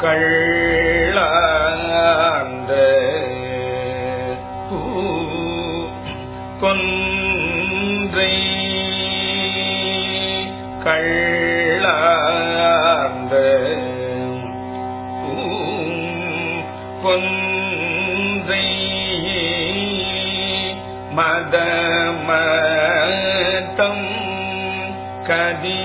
கள்ளாண்ட கொன்றை கள்ளாண்ட கொன்றை மதமதம் கதி